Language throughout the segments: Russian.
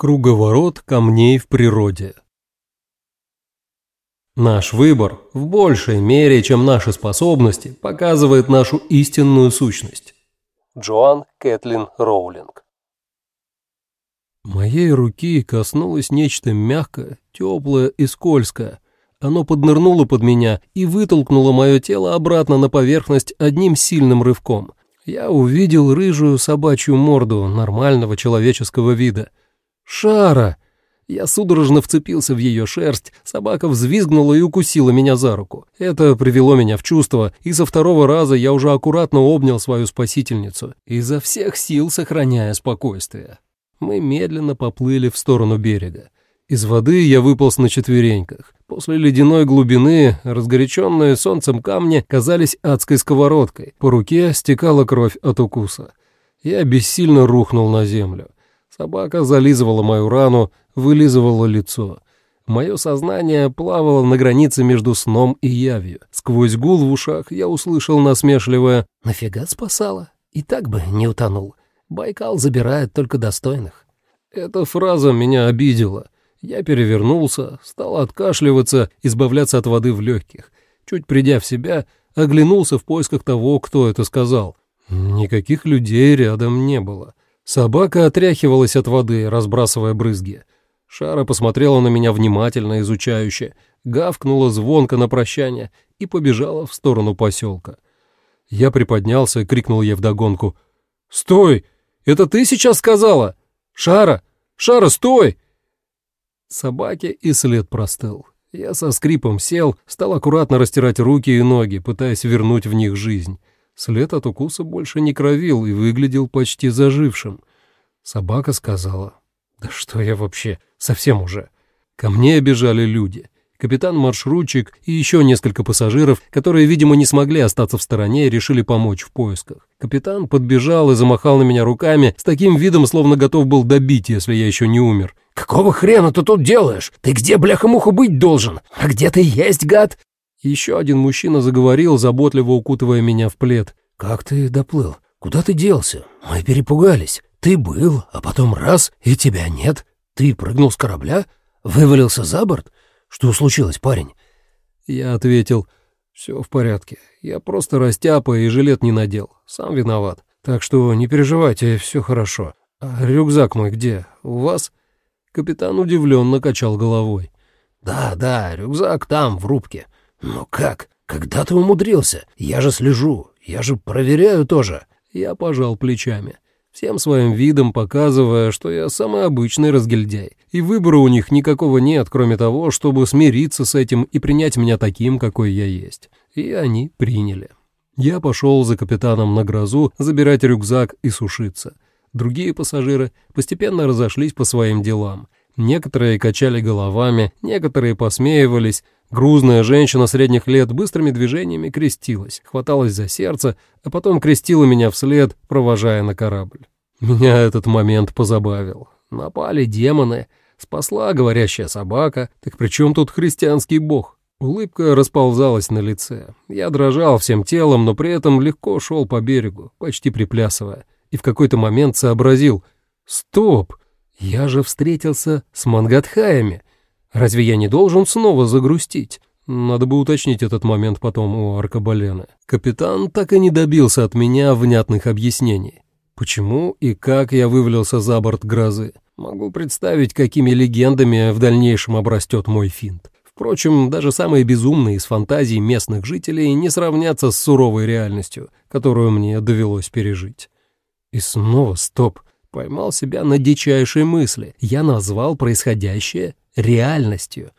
Круговорот камней в природе. Наш выбор в большей мере, чем наши способности, показывает нашу истинную сущность. Джоан Кэтлин Роулинг Моей руки коснулось нечто мягкое, теплое и скользкое. Оно поднырнуло под меня и вытолкнуло мое тело обратно на поверхность одним сильным рывком. Я увидел рыжую собачью морду нормального человеческого вида — «Шара!» Я судорожно вцепился в ее шерсть, собака взвизгнула и укусила меня за руку. Это привело меня в чувство, и со второго раза я уже аккуратно обнял свою спасительницу, изо всех сил сохраняя спокойствие. Мы медленно поплыли в сторону берега. Из воды я выполз на четвереньках. После ледяной глубины разгоряченные солнцем камни казались адской сковородкой. По руке стекала кровь от укуса. Я бессильно рухнул на землю. Собака зализывала мою рану, вылизывала лицо. Мое сознание плавало на границе между сном и явью. Сквозь гул в ушах я услышал насмешливое «Нафига спасала? И так бы не утонул. Байкал забирает только достойных». Эта фраза меня обидела. Я перевернулся, стал откашливаться, избавляться от воды в легких. Чуть придя в себя, оглянулся в поисках того, кто это сказал. Никаких людей рядом не было. Собака отряхивалась от воды, разбрасывая брызги. Шара посмотрела на меня внимательно, изучающе, гавкнула звонко на прощание и побежала в сторону поселка. Я приподнялся и крикнул ей вдогонку. «Стой! Это ты сейчас сказала? Шара! Шара, стой!» Собаке и след простыл. Я со скрипом сел, стал аккуратно растирать руки и ноги, пытаясь вернуть в них жизнь. След от укуса больше не кровил и выглядел почти зажившим. Собака сказала, «Да что я вообще, совсем уже». Ко мне бежали люди. Капитан-маршрутчик и еще несколько пассажиров, которые, видимо, не смогли остаться в стороне решили помочь в поисках. Капитан подбежал и замахал на меня руками с таким видом, словно готов был добить, если я еще не умер. «Какого хрена ты тут делаешь? Ты где, бляха-муха, быть должен? А где ты есть, гад?» Еще один мужчина заговорил, заботливо укутывая меня в плед. «Как ты доплыл? Куда ты делся? Мы перепугались. Ты был, а потом раз, и тебя нет. Ты прыгнул с корабля? Вывалился за борт? Что случилось, парень?» Я ответил, «Все в порядке. Я просто растяпа и жилет не надел. Сам виноват. Так что не переживайте, все хорошо. А рюкзак мой где? У вас?» Капитан удивленно качал головой. «Да, да, рюкзак там, в рубке. «Ну как? Когда ты умудрился? Я же слежу, я же проверяю тоже». Я пожал плечами, всем своим видом показывая, что я самый обычный разгильдяй, и выбора у них никакого нет, кроме того, чтобы смириться с этим и принять меня таким, какой я есть. И они приняли. Я пошел за капитаном на грозу забирать рюкзак и сушиться. Другие пассажиры постепенно разошлись по своим делам. Некоторые качали головами, некоторые посмеивались, Грузная женщина средних лет быстрыми движениями крестилась, хваталась за сердце, а потом крестила меня вслед, провожая на корабль. Меня этот момент позабавил. Напали демоны, спасла говорящая собака, так при чем тут христианский бог? Улыбка расползалась на лице. Я дрожал всем телом, но при этом легко шел по берегу, почти приплясывая, и в какой-то момент сообразил «Стоп! Я же встретился с Мангатхаями!» Разве я не должен снова загрустить? Надо бы уточнить этот момент потом у Аркабалены. Капитан так и не добился от меня внятных объяснений. Почему и как я вывалился за борт грозы? Могу представить, какими легендами в дальнейшем обрастет мой финт. Впрочем, даже самые безумные из фантазий местных жителей не сравнятся с суровой реальностью, которую мне довелось пережить. И снова стоп. Поймал себя на дичайшей мысли. Я назвал происходящее реальностью.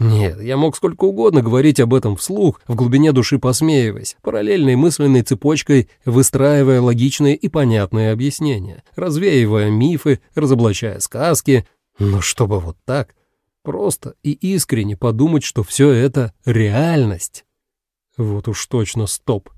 Нет, я мог сколько угодно говорить об этом вслух, в глубине души посмеиваясь, параллельной мысленной цепочкой выстраивая логичные и понятные объяснения, развеивая мифы, разоблачая сказки. Но чтобы вот так, просто и искренне подумать, что все это реальность. Вот уж точно стоп.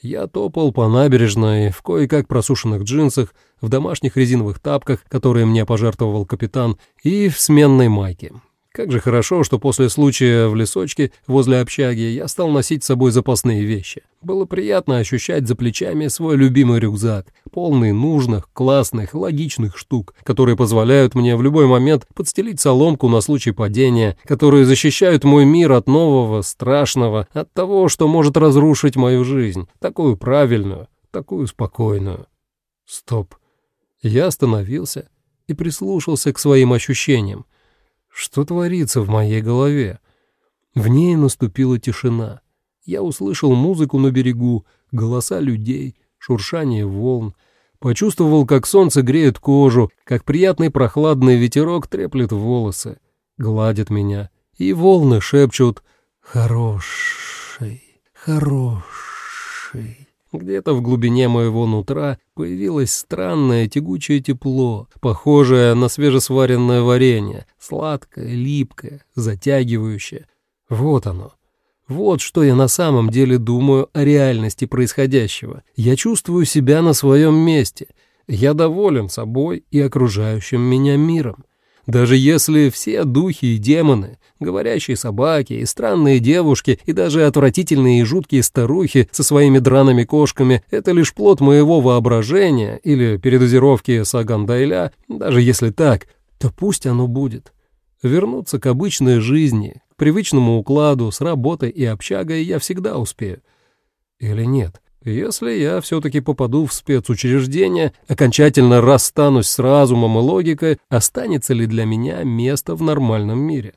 Я топал по набережной в кое-как просушенных джинсах, в домашних резиновых тапках, которые мне пожертвовал капитан, и в сменной майке. Как же хорошо, что после случая в лесочке возле общаги я стал носить с собой запасные вещи. Было приятно ощущать за плечами свой любимый рюкзак, полный нужных, классных, логичных штук, которые позволяют мне в любой момент подстелить соломку на случай падения, которые защищают мой мир от нового, страшного, от того, что может разрушить мою жизнь, такую правильную, такую спокойную. Стоп. Я остановился и прислушался к своим ощущениям. Что творится в моей голове? В ней наступила тишина. Я услышал музыку на берегу, голоса людей, шуршание волн, почувствовал, как солнце греет кожу, как приятный прохладный ветерок треплет волосы, гладит меня, и волны шепчут «Хороший, хороший». Где-то в глубине моего нутра появилось странное тягучее тепло, похожее на свежесваренное варенье, сладкое, липкое, затягивающее. Вот оно. Вот что я на самом деле думаю о реальности происходящего. Я чувствую себя на своем месте. Я доволен собой и окружающим меня миром. Даже если все духи и демоны, говорящие собаки и странные девушки и даже отвратительные и жуткие старухи со своими драными кошками — это лишь плод моего воображения или передозировки Сагандайля, даже если так, то пусть оно будет. Вернуться к обычной жизни, к привычному укладу с работой и общагой я всегда успею. Или нет? Если я все-таки попаду в спецучреждение, окончательно расстанусь с разумом и логикой, останется ли для меня место в нормальном мире?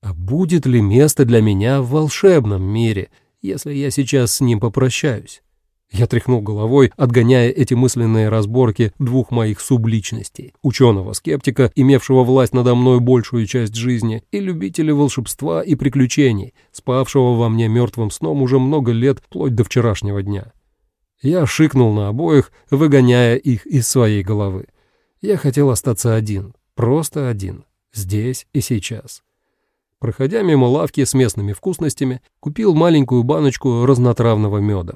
А будет ли место для меня в волшебном мире, если я сейчас с ним попрощаюсь? Я тряхнул головой, отгоняя эти мысленные разборки двух моих субличностей. Ученого-скептика, имевшего власть надо мной большую часть жизни, и любителя волшебства и приключений, спавшего во мне мертвым сном уже много лет, вплоть до вчерашнего дня. Я шикнул на обоих, выгоняя их из своей головы. Я хотел остаться один, просто один, здесь и сейчас. Проходя мимо лавки с местными вкусностями, купил маленькую баночку разнотравного меда.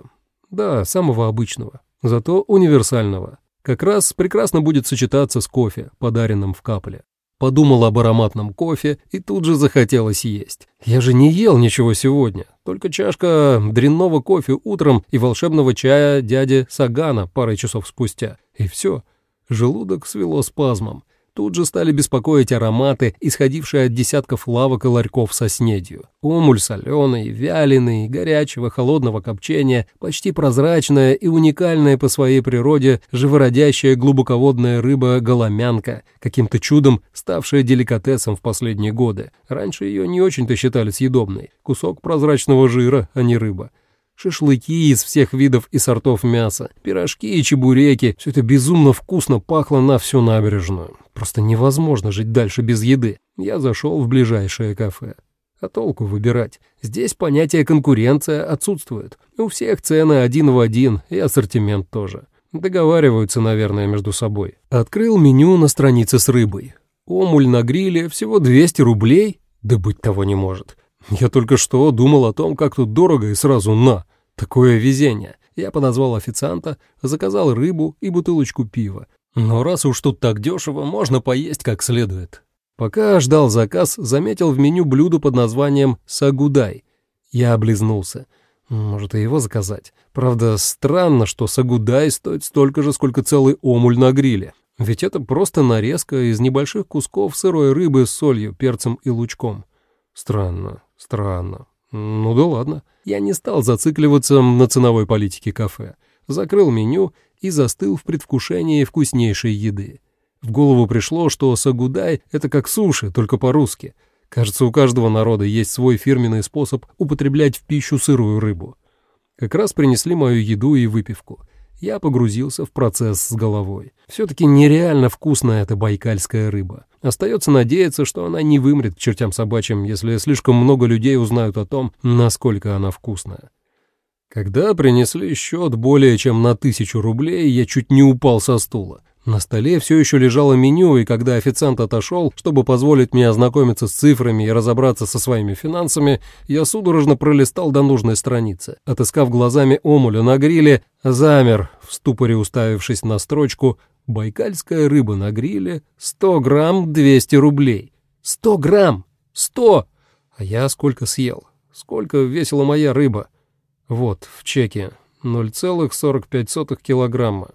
Да, самого обычного, зато универсального. Как раз прекрасно будет сочетаться с кофе, подаренным в капле. Подумал об ароматном кофе и тут же захотелось есть. Я же не ел ничего сегодня, только чашка дрянного кофе утром и волшебного чая дяди Сагана парой часов спустя. И все. Желудок свело спазмом. Тут же стали беспокоить ароматы, исходившие от десятков лавок и ларьков со снедью. Омуль соленый, вяленый, горячего, холодного копчения, почти прозрачная и уникальная по своей природе живородящая глубоководная рыба-голомянка, каким-то чудом ставшая деликатесом в последние годы. Раньше ее не очень-то считали съедобной. Кусок прозрачного жира, а не рыба шашлыки из всех видов и сортов мяса, пирожки и чебуреки. Все это безумно вкусно пахло на всю набережную. Просто невозможно жить дальше без еды. Я зашел в ближайшее кафе. А толку выбирать? Здесь понятие конкуренция отсутствует. У всех цены один в один, и ассортимент тоже. Договариваются, наверное, между собой. Открыл меню на странице с рыбой. Омуль на гриле всего 200 рублей? Да быть того не может. Я только что думал о том, как тут дорого и сразу на. Такое везение. Я подозвал официанта, заказал рыбу и бутылочку пива. Но раз уж тут так дешево, можно поесть как следует. Пока ждал заказ, заметил в меню блюдо под названием «сагудай». Я облизнулся. Может, и его заказать. Правда, странно, что сагудай стоит столько же, сколько целый омуль на гриле. Ведь это просто нарезка из небольших кусков сырой рыбы с солью, перцем и лучком. Странно, странно. Ну да ладно. Я не стал зацикливаться на ценовой политике кафе. Закрыл меню и застыл в предвкушении вкуснейшей еды. В голову пришло, что сагудай — это как суши, только по-русски. Кажется, у каждого народа есть свой фирменный способ употреблять в пищу сырую рыбу. Как раз принесли мою еду и выпивку — я погрузился в процесс с головой. Все-таки нереально вкусная эта байкальская рыба. Остается надеяться, что она не вымрет к чертям собачьим, если слишком много людей узнают о том, насколько она вкусная. Когда принесли счет более чем на тысячу рублей, я чуть не упал со стула. На столе все еще лежало меню, и когда официант отошел, чтобы позволить мне ознакомиться с цифрами и разобраться со своими финансами, я судорожно пролистал до нужной страницы. Отыскав глазами омуля на гриле, замер, в ступоре уставившись на строчку «Байкальская рыба на гриле, 100 грамм 200 рублей». 100 грамм! Сто! А я сколько съел? Сколько весила моя рыба? Вот, в чеке. 0,45 килограмма.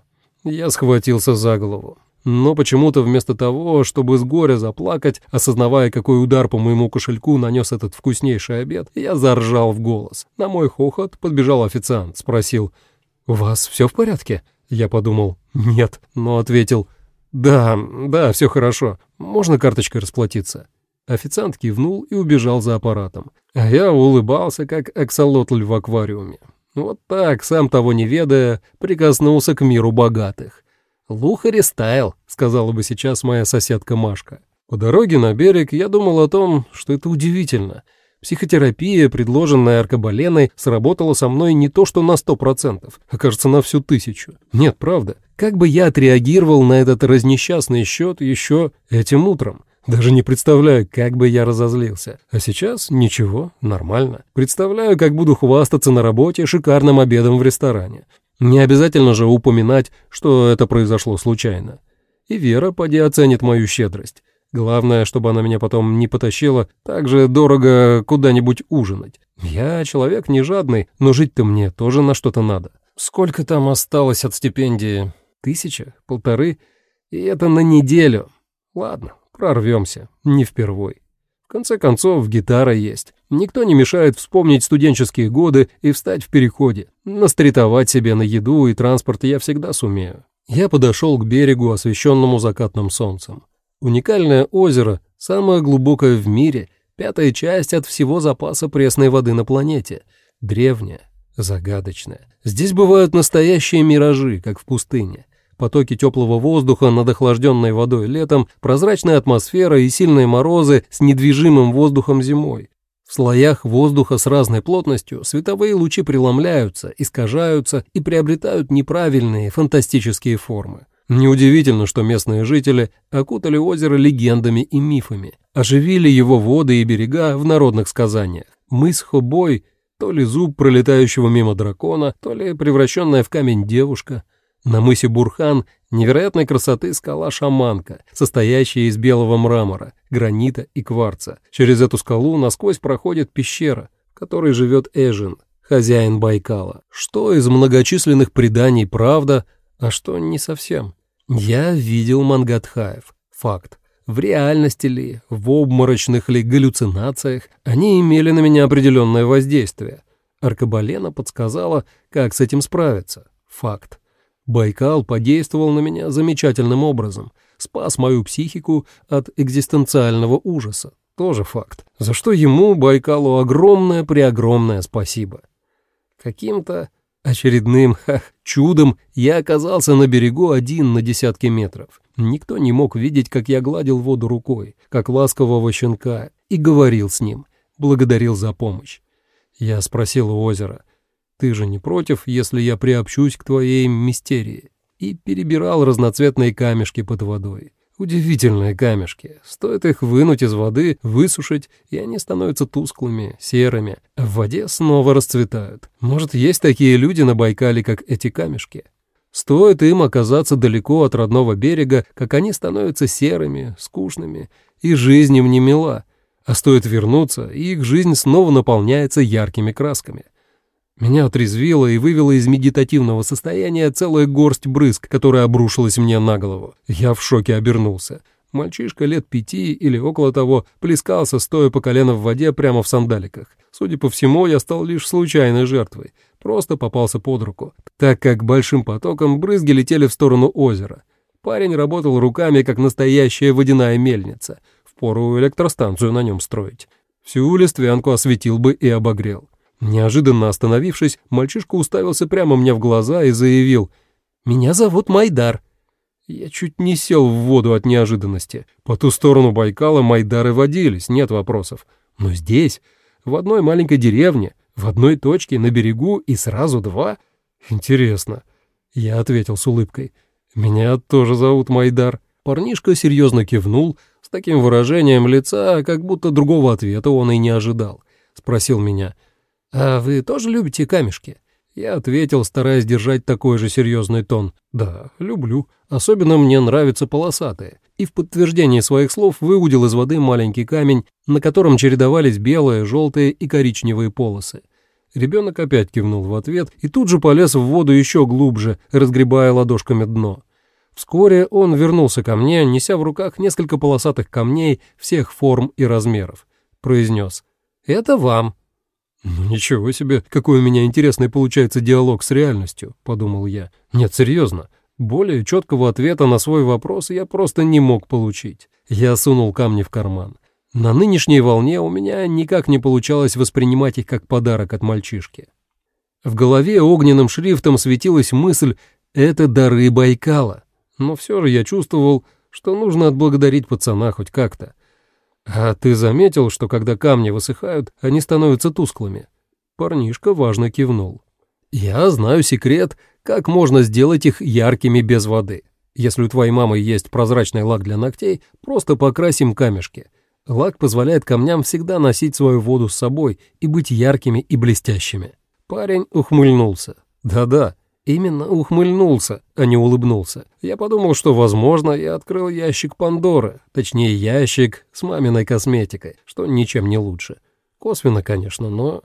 Я схватился за голову. Но почему-то вместо того, чтобы с горя заплакать, осознавая, какой удар по моему кошельку нанес этот вкуснейший обед, я заржал в голос. На мой хохот подбежал официант, спросил, «У вас все в порядке?» Я подумал, «Нет», но ответил, «Да, да, все хорошо. Можно карточкой расплатиться?» Официант кивнул и убежал за аппаратом. А я улыбался, как аксолотль в аквариуме. Вот так, сам того не ведая, прикоснулся к миру богатых. «Лухари стайл», — сказала бы сейчас моя соседка Машка. По дороге на берег я думал о том, что это удивительно. Психотерапия, предложенная Аркабаленой, сработала со мной не то что на сто процентов, а кажется на всю тысячу. Нет, правда. Как бы я отреагировал на этот разнесчастный счет еще этим утром? Даже не представляю, как бы я разозлился. А сейчас ничего, нормально. Представляю, как буду хвастаться на работе шикарным обедом в ресторане. Не обязательно же упоминать, что это произошло случайно. И Вера поди оценит мою щедрость. Главное, чтобы она меня потом не потащила так же дорого куда-нибудь ужинать. Я человек не жадный, но жить-то мне тоже на что-то надо. Сколько там осталось от стипендии? Тысяча? Полторы? И это на неделю. Ладно, прорвемся. Не впервой. В конце концов, гитара есть. Никто не мешает вспомнить студенческие годы и встать в переходе. Настритовать себе на еду и транспорт я всегда сумею. Я подошел к берегу, освещенному закатным солнцем. Уникальное озеро, самое глубокое в мире, пятая часть от всего запаса пресной воды на планете. Древняя, загадочная. Здесь бывают настоящие миражи, как в пустыне потоки теплого воздуха над охлажденной водой летом, прозрачная атмосфера и сильные морозы с недвижимым воздухом зимой. В слоях воздуха с разной плотностью световые лучи преломляются, искажаются и приобретают неправильные фантастические формы. Неудивительно, что местные жители окутали озеро легендами и мифами, оживили его воды и берега в народных сказаниях. Мыс Хобой — то ли зуб пролетающего мимо дракона, то ли превращенная в камень девушка — на мысе Бурхан невероятной красоты скала-шаманка, состоящая из белого мрамора, гранита и кварца. Через эту скалу насквозь проходит пещера, в которой живет Эжин, хозяин Байкала. Что из многочисленных преданий правда, а что не совсем? Я видел Мангатхаев. Факт. В реальности ли, в обморочных ли галлюцинациях они имели на меня определенное воздействие. Аркабалена подсказала, как с этим справиться. Факт. Байкал подействовал на меня замечательным образом, спас мою психику от экзистенциального ужаса. Тоже факт. За что ему, Байкалу, огромное-преогромное спасибо. Каким-то очередным ха, чудом я оказался на берегу один на десятки метров. Никто не мог видеть, как я гладил воду рукой, как ласкового щенка, и говорил с ним, благодарил за помощь. Я спросил у озера, ты же не против, если я приобщусь к твоей мистерии?» И перебирал разноцветные камешки под водой. Удивительные камешки. Стоит их вынуть из воды, высушить, и они становятся тусклыми, серыми, в воде снова расцветают. Может, есть такие люди на Байкале, как эти камешки? Стоит им оказаться далеко от родного берега, как они становятся серыми, скучными, и жизнь им не мила. А стоит вернуться, и их жизнь снова наполняется яркими красками. Меня отрезвило и вывело из медитативного состояния целая горсть брызг, которая обрушилась мне на голову. Я в шоке обернулся. Мальчишка лет пяти или около того плескался, стоя по колено в воде прямо в сандаликах. Судя по всему, я стал лишь случайной жертвой. Просто попался под руку, так как большим потоком брызги летели в сторону озера. Парень работал руками, как настоящая водяная мельница. Впору электростанцию на нем строить. Всю листвянку осветил бы и обогрел. Неожиданно остановившись, мальчишка уставился прямо мне в глаза и заявил «Меня зовут Майдар». Я чуть не сел в воду от неожиданности. По ту сторону Байкала Майдары водились, нет вопросов. Но здесь, в одной маленькой деревне, в одной точке, на берегу и сразу два? Интересно. Я ответил с улыбкой. «Меня тоже зовут Майдар». Парнишка серьезно кивнул, с таким выражением лица, как будто другого ответа он и не ожидал. Спросил меня — «А вы тоже любите камешки?» Я ответил, стараясь держать такой же серьезный тон. «Да, люблю. Особенно мне нравятся полосатые. и в подтверждение своих слов выудил из воды маленький камень, на котором чередовались белые, желтые и коричневые полосы. Ребенок опять кивнул в ответ и тут же полез в воду еще глубже, разгребая ладошками дно. Вскоре он вернулся ко мне, неся в руках несколько полосатых камней всех форм и размеров. Произнес «Это вам». «Ну ничего себе, какой у меня интересный получается диалог с реальностью», — подумал я. «Нет, серьезно, более четкого ответа на свой вопрос я просто не мог получить. Я сунул камни в карман. На нынешней волне у меня никак не получалось воспринимать их как подарок от мальчишки. В голове огненным шрифтом светилась мысль «это дары Байкала». Но все же я чувствовал, что нужно отблагодарить пацана хоть как-то. «А ты заметил, что когда камни высыхают, они становятся тусклыми?» Парнишка важно кивнул. «Я знаю секрет, как можно сделать их яркими без воды. Если у твоей мамы есть прозрачный лак для ногтей, просто покрасим камешки. Лак позволяет камням всегда носить свою воду с собой и быть яркими и блестящими». Парень ухмыльнулся. «Да-да, именно ухмыльнулся, а не улыбнулся. Я подумал, что, возможно, я открыл ящик Пандоры, точнее, ящик с маминой косметикой, что ничем не лучше. Косвенно, конечно, но...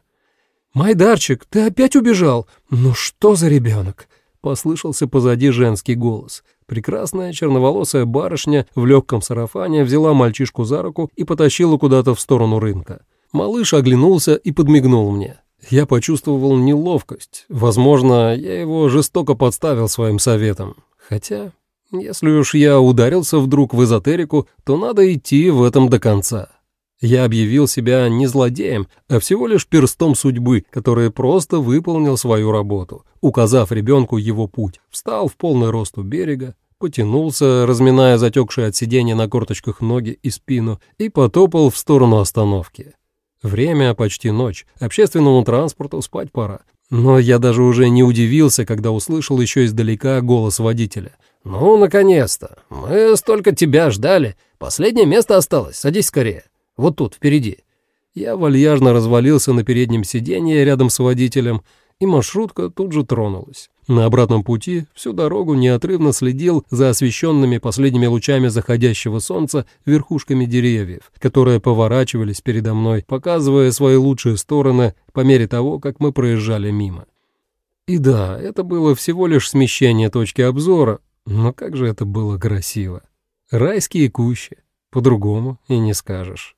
«Майдарчик, ты опять убежал? Ну что за ребенок?» Послышался позади женский голос. Прекрасная черноволосая барышня в легком сарафане взяла мальчишку за руку и потащила куда-то в сторону рынка. Малыш оглянулся и подмигнул мне. Я почувствовал неловкость. Возможно, я его жестоко подставил своим советом. Хотя, если уж я ударился вдруг в эзотерику, то надо идти в этом до конца. Я объявил себя не злодеем, а всего лишь перстом судьбы, который просто выполнил свою работу, указав ребенку его путь, встал в полный рост у берега, потянулся, разминая затекшие от сидения на корточках ноги и спину, и потопал в сторону остановки. Время почти ночь, общественному транспорту спать пора. Но я даже уже не удивился, когда услышал еще издалека голос водителя. «Ну, наконец-то! Мы столько тебя ждали. Последнее место осталось, садись скорее». Вот тут, впереди». Я вальяжно развалился на переднем сиденье рядом с водителем, и маршрутка тут же тронулась. На обратном пути всю дорогу неотрывно следил за освещенными последними лучами заходящего солнца верхушками деревьев, которые поворачивались передо мной, показывая свои лучшие стороны по мере того, как мы проезжали мимо. И да, это было всего лишь смещение точки обзора, но как же это было красиво. Райские кущи, по-другому и не скажешь.